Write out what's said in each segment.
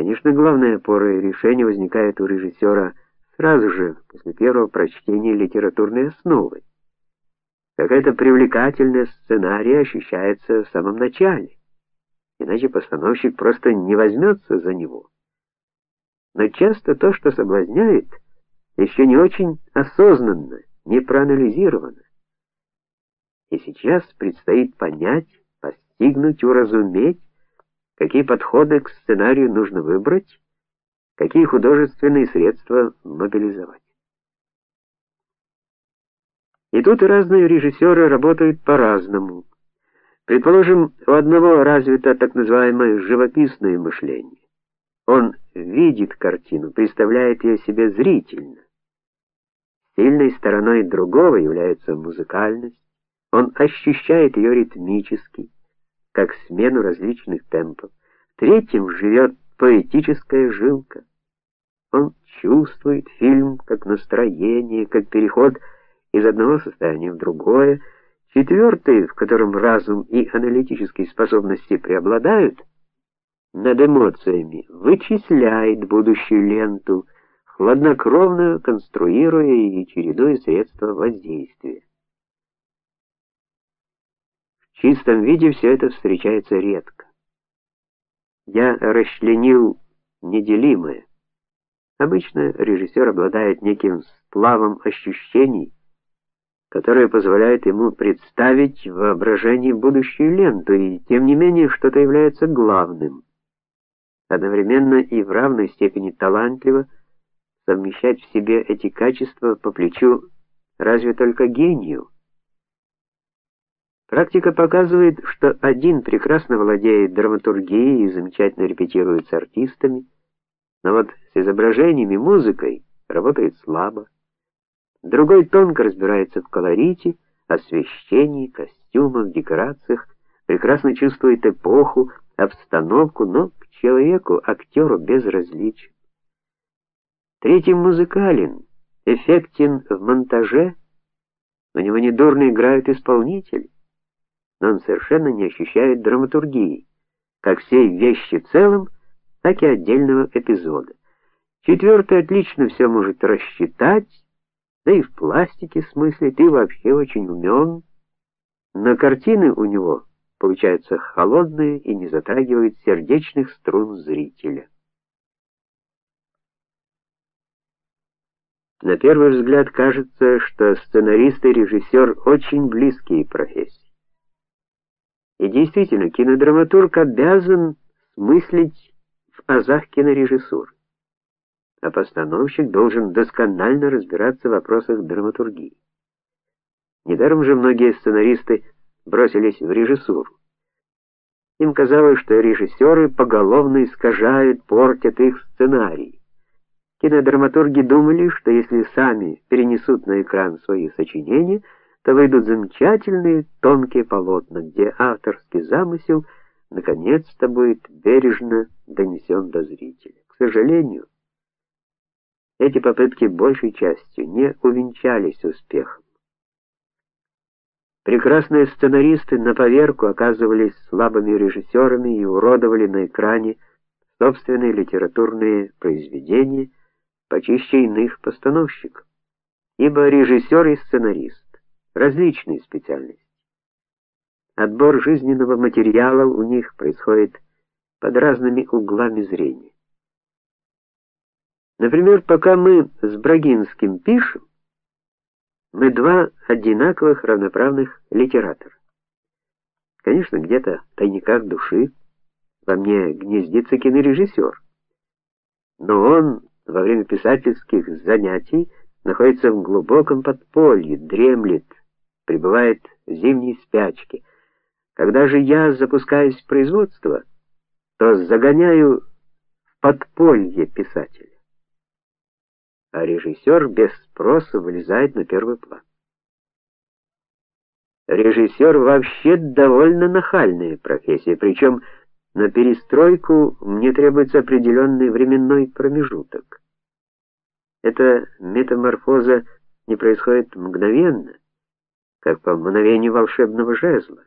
Конечно, главная опора и решение возникает у режиссера сразу же после первого прочтения литературной основы. Какая-то привлекательность сценария ощущается в самом начале. Иначе постановщик просто не возьмется за него. Но часто то, что соблазняет, еще не очень осознанно, не проанализировано. И сейчас предстоит понять, постигнуть, уразуметь, какие подходы к сценарию нужно выбрать, какие художественные средства мобилизовать. И тут разные режиссеры работают по-разному. Предположим, у одного развито так называемое живописное мышление. Он видит картину, представляет ее себе зрительно. Сильной стороной другого является музыкальность. Он ощущает ее ритмически, как смену различных темпов. Третьим живет поэтическая жилка. Он чувствует фильм как настроение, как переход из одного состояния в другое. Четвертый, в котором разум и аналитические способности преобладают над эмоциями, вычисляет будущую ленту, хладнокровно конструируя и чередуя средства воздействия. В чистом виде все это встречается редко. Я расчленил неделимое. Обычно режиссер обладает неким сплавом ощущений, которые позвляют ему представить в воображении будущую ленту, и тем не менее что-то является главным. Одновременно и в равной степени талантливо совмещать в себе эти качества по плечу разве только гению. Практика показывает, что один прекрасно владеет драматургией и замечательно репетирует с артистами, но вот с изображениями, музыкой работает слабо. Другой тонко разбирается в колорите, освещении, костюмах, декорациях, прекрасно чувствует эпоху, обстановку, но к человеку, актеру безразличен. Третий музыкален, эффектен в монтаже, у него недурно играют исполнители но он совершенно не ощущает драматургии, как всей вещи в целом, так и отдельного эпизода. Четвертый отлично все может рассчитать, да и в пластике смысле ты вообще очень умен. На картины у него получаются холодные и не затрагивают сердечных струн зрителя. На первый взгляд кажется, что сценарист и режиссер очень близкие профессии. И действительно, кинодраматург обязан смыслить в азах кинорежиссуры, а постановщик должен досконально разбираться в вопросах драматургии. Недаром же многие сценаристы бросились в режиссуру. Им казалось, что режиссеры поголовно искажают, портят их сценарий. Кинодраматурги думали, что если сами перенесут на экран свои сочинения, то выйдут замечательные тонкие полотна, где авторский замысел наконец-то будет бережно донесен до зрителя. К сожалению, эти попытки большей частью не увенчались успехом. Прекрасные сценаристы на поверку оказывались слабыми режиссерами и уродовали на экране собственные литературные произведения почище иных постановщиков. Ибо режиссер и сценарист различные специальности. Отбор жизненного материала у них происходит под разными углами зрения. Например, пока мы с Брагинским пишем, мы два одинаковых равноправных литератора. Конечно, где-то в тайниках души во мне гнездится кинорежиссер. Но он во время писательских занятий находится в глубоком подполье, дремлет, пребывает в зимней спячке. Когда же я запускаюсь в производство, то загоняю в подполье писателя. А режиссер без спроса вылезает на первый план. Режиссер вообще довольно нахальная профессия, причем на перестройку мне требуется определенный временной промежуток. Эта метаморфоза не происходит мгновенно как по мановению волшебного жезла.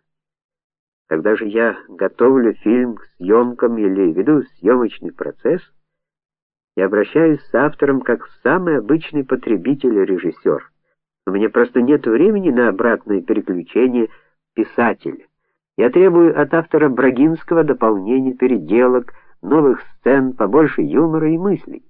Когда же я готовлю фильм к съемкам или веду съемочный процесс, я обращаюсь с автором как самый обычный потребитель-режиссер. У меня просто нет времени на обратное переключение писателя. Я требую от автора Брагинского дополнений, переделок, новых сцен, побольше юмора и мыслей.